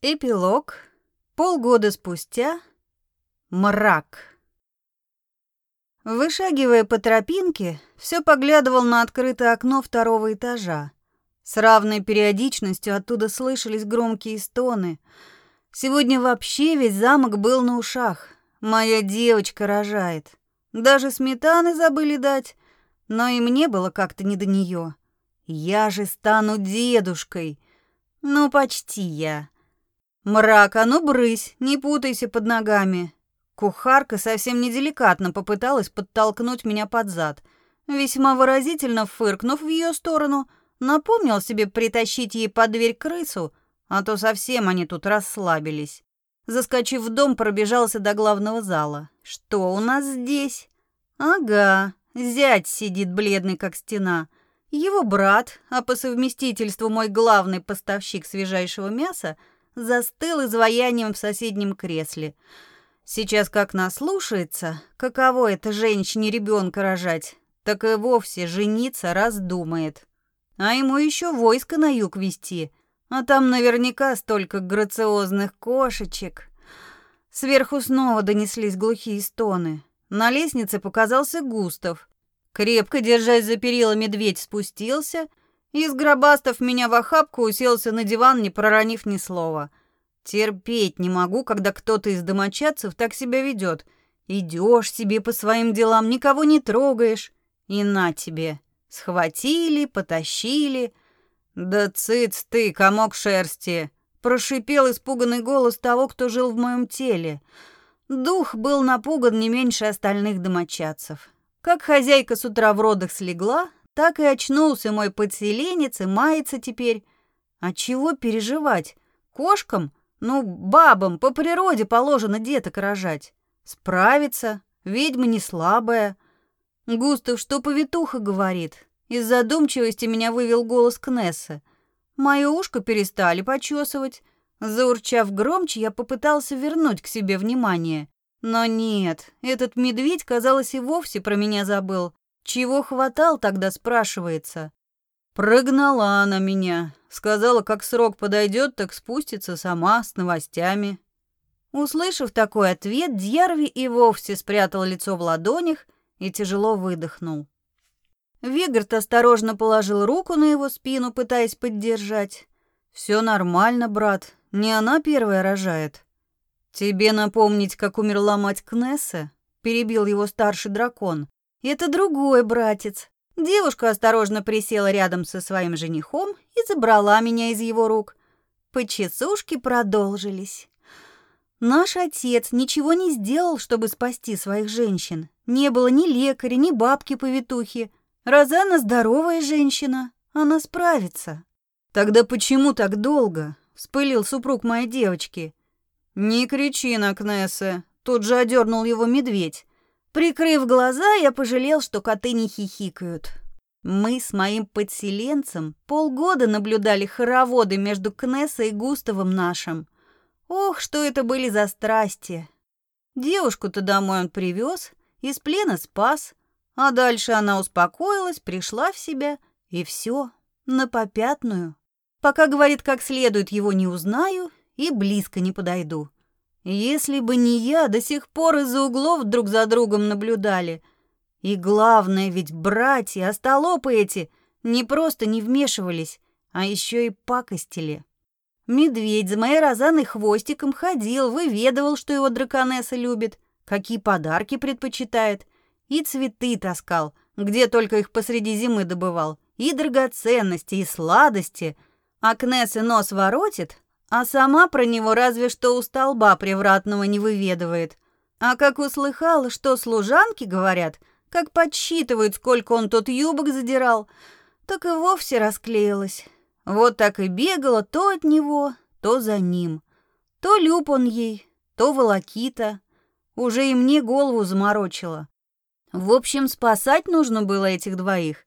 Эпилог. Полгода спустя. Мрак. Вышагивая по тропинке, все поглядывал на открытое окно второго этажа. С равной периодичностью оттуда слышались громкие стоны. Сегодня вообще весь замок был на ушах. Моя девочка рожает. Даже сметаны забыли дать, но и мне было как-то не до нее. Я же стану дедушкой. Ну, почти я. «Мрак, а ну брысь, не путайся под ногами». Кухарка совсем неделикатно попыталась подтолкнуть меня под зад. Весьма выразительно фыркнув в ее сторону, напомнил себе притащить ей под дверь крысу, а то совсем они тут расслабились. Заскочив в дом, пробежался до главного зала. «Что у нас здесь?» «Ага, зять сидит бледный, как стена». Его брат, а по совместительству мой главный поставщик свежайшего мяса, застыл изваянием в соседнем кресле. Сейчас как наслушается, каково это женщине ребенка рожать, так и вовсе жениться раздумает. А ему еще войско на юг вести, а там наверняка столько грациозных кошечек. Сверху снова донеслись глухие стоны. На лестнице показался Густав. Крепко держась за перила, медведь спустился и, сгробастав меня в охапку, уселся на диван, не проронив ни слова. Терпеть не могу, когда кто-то из домочадцев так себя ведет. Идешь себе по своим делам, никого не трогаешь. И на тебе. Схватили, потащили. Да цыц ты, комок шерсти. Прошипел испуганный голос того, кто жил в моем теле. Дух был напуган не меньше остальных домочадцев. Как хозяйка с утра в родах слегла, так и очнулся мой подселенец и мается теперь. А чего переживать? Кошкам? Ну, бабам по природе положено деток рожать. Справится, ведьма не слабая. Густав, что повитуха говорит? Из задумчивости меня вывел голос Кнессы. Мое ушко перестали почесывать. Заурчав громче, я попытался вернуть к себе внимание. Но нет, этот медведь, казалось, и вовсе про меня забыл. Чего хватал тогда, спрашивается. Прогнала она меня. Сказала, как срок подойдет, так спустится сама с новостями. Услышав такой ответ, Дьярви и вовсе спрятал лицо в ладонях и тяжело выдохнул. Вегард осторожно положил руку на его спину, пытаясь поддержать. Все нормально, брат. Не она первая рожает. Тебе напомнить, как умерла мать Кнесса? перебил его старший дракон. Это другой братец. Девушка осторожно присела рядом со своим женихом и забрала меня из его рук. Почесушки продолжились. Наш отец ничего не сделал, чтобы спасти своих женщин. Не было ни лекаря, ни бабки-повитухи. Розана здоровая женщина, она справится. Тогда почему так долго? Вспылил супруг моей девочки. Не кричи на Кнессе, тут же одернул его медведь. Прикрыв глаза, я пожалел, что коты не хихикают. Мы с моим подселенцем полгода наблюдали хороводы между Кнессой и Густавом нашим. Ох, что это были за страсти! Девушку-то домой он привез, из плена спас, а дальше она успокоилась, пришла в себя, и все, на попятную. Пока, говорит, как следует его не узнаю и близко не подойду. Если бы не я, до сих пор из-за углов друг за другом наблюдали. И главное, ведь братья, остолопы эти, не просто не вмешивались, а еще и пакостили. Медведь за моей розаной хвостиком ходил, выведывал, что его драконесса любит, какие подарки предпочитает, и цветы таскал, где только их посреди зимы добывал, и драгоценности, и сладости. А Кнессы нос воротит, а сама про него разве что у столба привратного не выведывает. А как услыхала, что служанки говорят, как подсчитывают, сколько он тот юбок задирал, так и вовсе расклеилась. Вот так и бегала то от него, то за ним. То люб он ей, то волокита. Уже и мне голову заморочила. В общем, спасать нужно было этих двоих.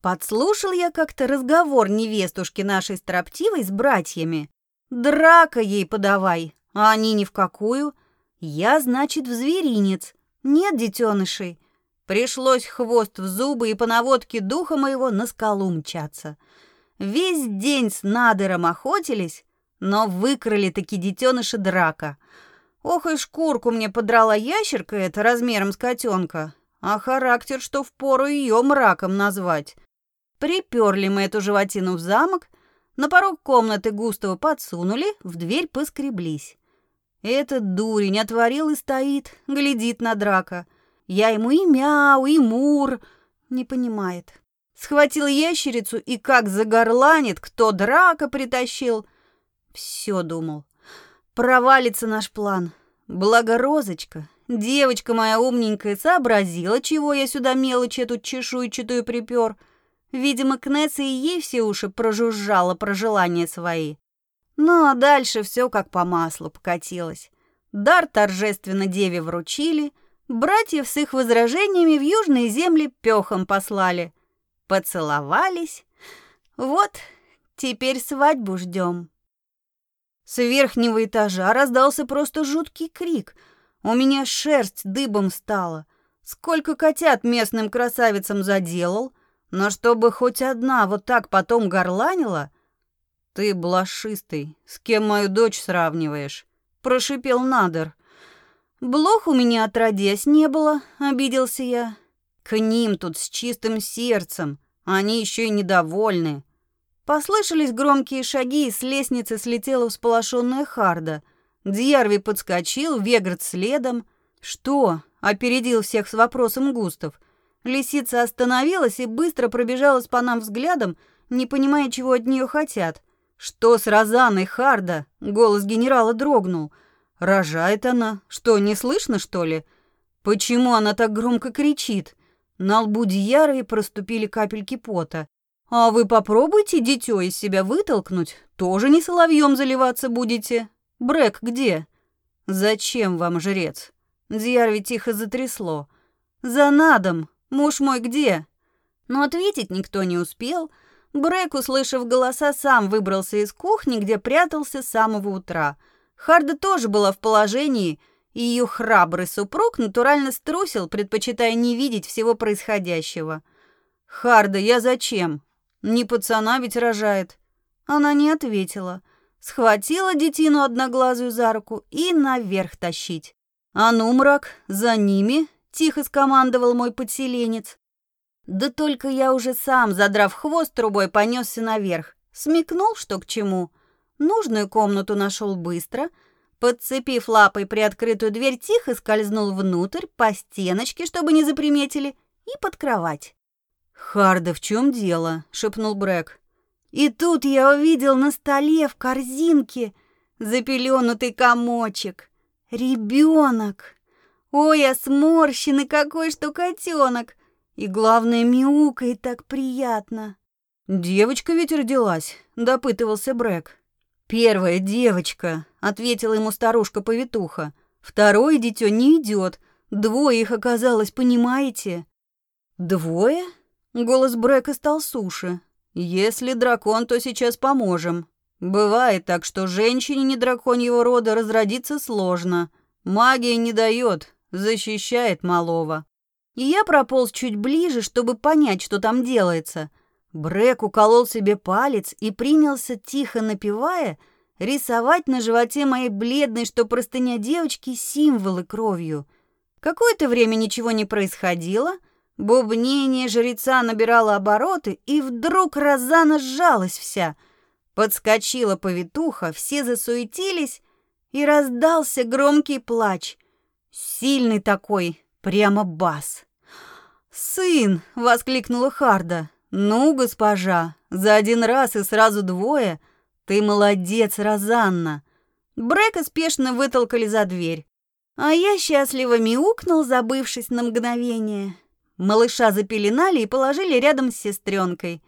Подслушал я как-то разговор невестушки нашей строптивой с братьями. Драка ей подавай, а они ни в какую. Я, значит, в зверинец. Нет детенышей. Пришлось хвост в зубы и по наводке духа моего на скалу мчаться. Весь день с надыром охотились, но выкрали таки детеныша драка. Ох и шкурку мне подрала ящерка эта размером с котенка, а характер, что впору ее мраком назвать. Приперли мы эту животину в замок, на порог комнаты Густава подсунули, в дверь поскреблись. Этот дурень отворил и стоит, глядит на драка. Я ему и мяу, и мур, не понимает. Схватил ящерицу и как загорланит, кто драка притащил. Все думал. Провалится наш план. Благо Розочка, девочка моя умненькая, сообразила, чего я сюда мелочь эту чешуйчатую припер — Видимо, Кнесса и ей все уши прожужжала про желания свои. Ну, а дальше все как по маслу покатилось. Дар торжественно деве вручили, братьев с их возражениями в южные земли пехом послали. Поцеловались. Вот, теперь свадьбу ждем. С верхнего этажа раздался просто жуткий крик. У меня шерсть дыбом стала. Сколько котят местным красавицам заделал, но чтобы хоть одна вот так потом горланила... Ты блошистый, с кем мою дочь сравниваешь? Прошипел Надер. Блох у меня отродясь не было, обиделся я. К ним тут с чистым сердцем, они еще и недовольны. Послышались громкие шаги, и с лестницы слетела всполошенная Харда. Дьярви подскочил, Вегард следом. «Что?» — опередил всех с вопросом Густав. Лисица остановилась и быстро пробежалась по нам взглядом, не понимая, чего от нее хотят. «Что с Розаной, Харда?» — голос генерала дрогнул. «Рожает она. Что, не слышно, что ли? Почему она так громко кричит?» На лбу Дьяры проступили капельки пота. «А вы попробуйте дитё из себя вытолкнуть, тоже не соловьем заливаться будете. Брэк где?» «Зачем вам, жрец?» Дьярви тихо затрясло. «За надом. Муж мой где?» Но ответить никто не успел. Брэк, услышав голоса, сам выбрался из кухни, где прятался с самого утра. Харда тоже была в положении, и ее храбрый супруг натурально струсил, предпочитая не видеть всего происходящего. «Харда, я зачем? Не пацана ведь рожает». Она не ответила. Схватила детину одноглазую за руку и наверх тащить. «А ну, мрак, за ними!» Тихо скомандовал мой подселенец. Да только я уже сам, задрав хвост трубой, понесся наверх. Смекнул, что к чему. Нужную комнату нашел быстро. Подцепив лапой приоткрытую дверь, тихо скользнул внутрь, по стеночке, чтобы не заприметили, и под кровать. «Харда, в чем дело?» — шепнул Брэк. И тут я увидел на столе в корзинке запеленутый комочек. Ребенок. Ой, а сморщенный какой что котенок! И главное, мяукает так приятно. Девочка ведь родилась, допытывался Брэк. Первая девочка, ответила ему старушка-повитуха. Второе дитё не идет. Двое их оказалось, понимаете? Двое? Голос Брэка стал суше. Если дракон, то сейчас поможем. Бывает так, что женщине не драконьего рода разродиться сложно. Магия не дает, защищает малого. И я прополз чуть ближе, чтобы понять, что там делается. Брэк уколол себе палец и принялся, тихо напевая, рисовать на животе моей бледной, что простыня девочки, символы кровью. Какое-то время ничего не происходило, бубнение жреца набирало обороты, и вдруг Розана сжалась вся. Подскочила повитуха, все засуетились, и раздался громкий плач — Сильный такой, прямо бас. «Сын!» — воскликнула Харда. «Ну, госпожа, за один раз и сразу двое. Ты молодец, Розанна!» Брека спешно вытолкали за дверь. А я счастливо мяукнул, забывшись на мгновение. Малыша запеленали и положили рядом с сестренкой.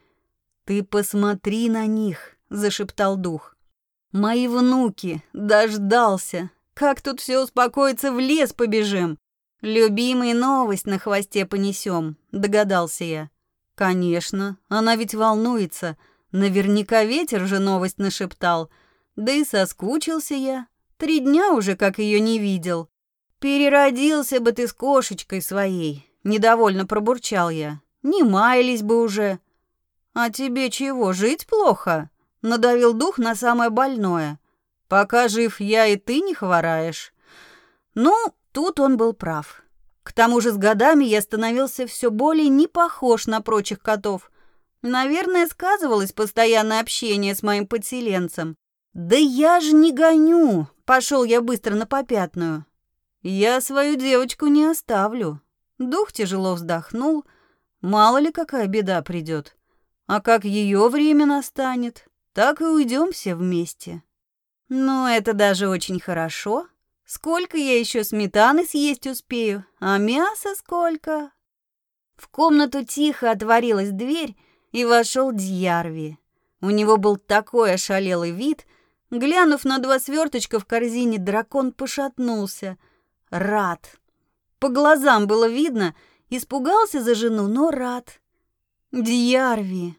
«Ты посмотри на них!» — зашептал дух. «Мои внуки! Дождался! Как тут все успокоится, в лес побежим. Любимый новость на хвосте понесем, догадался я. Конечно, она ведь волнуется. Наверняка ветер же новость нашептал. Да и соскучился я. Три дня уже, как ее не видел. Переродился бы ты с кошечкой своей, недовольно пробурчал я. Не маялись бы уже. А тебе чего, жить плохо? Надавил дух на самое больное. Пока жив я и ты не хвораешь. Ну, тут он был прав. К тому же с годами я становился все более не похож на прочих котов. Наверное, сказывалось постоянное общение с моим подселенцем. Да я же не гоню. Пошел я быстро на попятную. Я свою девочку не оставлю. Дух тяжело вздохнул. Мало ли какая беда придет. А как ее время настанет, так и уйдем все вместе. Ну, это даже очень хорошо. Сколько я еще сметаны съесть успею, а мяса сколько? В комнату тихо отворилась дверь, и вошел Дьярви. У него был такой ошалелый вид. Глянув на два сверточка в корзине, дракон пошатнулся. Рад. По глазам было видно, испугался за жену, но рад. Дьярви.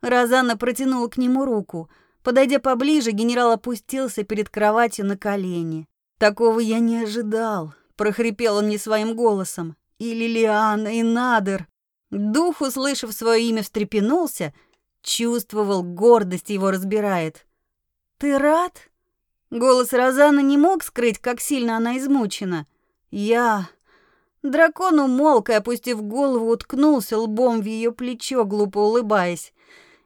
Розана протянула к нему руку. Подойдя поближе, генерал опустился перед кроватью на колени. Такого я не ожидал, прохрипел он не своим голосом. И Лилиана, и Надер. Дух, услышав свое имя, встрепенулся, чувствовал, гордость его разбирает. Ты рад? Голос Розаны не мог скрыть, как сильно она измучена. Я Дракон умолк и, опустив голову, уткнулся лбом в ее плечо, глупо улыбаясь.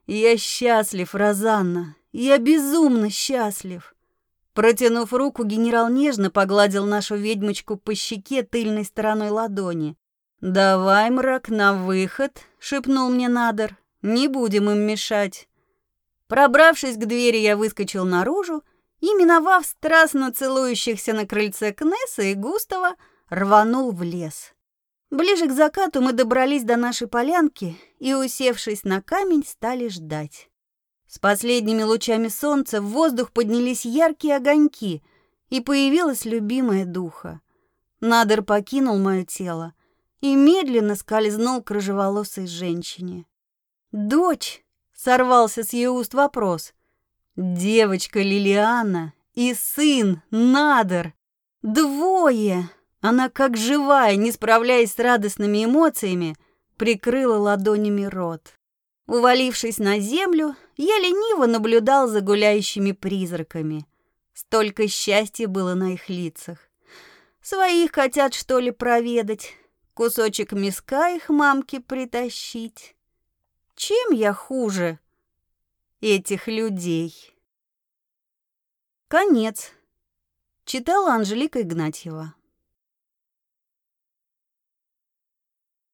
«Я счастлив, Розанна, я безумно счастлив!» Протянув руку, генерал нежно погладил нашу ведьмочку по щеке тыльной стороной ладони. «Давай, мрак, на выход», — шепнул мне Надор. «Не будем им мешать». Пробравшись к двери, я выскочил наружу и, миновав страстно целующихся на крыльце Кнесса и Густава, рванул в лес. Ближе к закату мы добрались до нашей полянки и, усевшись на камень, стали ждать. С последними лучами солнца в воздух поднялись яркие огоньки, и появилась любимая духа. Надер покинул мое тело и медленно скользнул к рыжеволосой женщине. «Дочь!» — сорвался с ее уст вопрос. «Девочка Лилиана и сын Надер! Двое!» Она, как живая, не справляясь с радостными эмоциями, прикрыла ладонями рот. Увалившись на землю, я лениво наблюдал за гуляющими призраками. Столько счастья было на их лицах. Своих хотят, что ли, проведать, кусочек миска их мамке притащить. Чем я хуже этих людей? Конец. Читала Анжелика Игнатьева.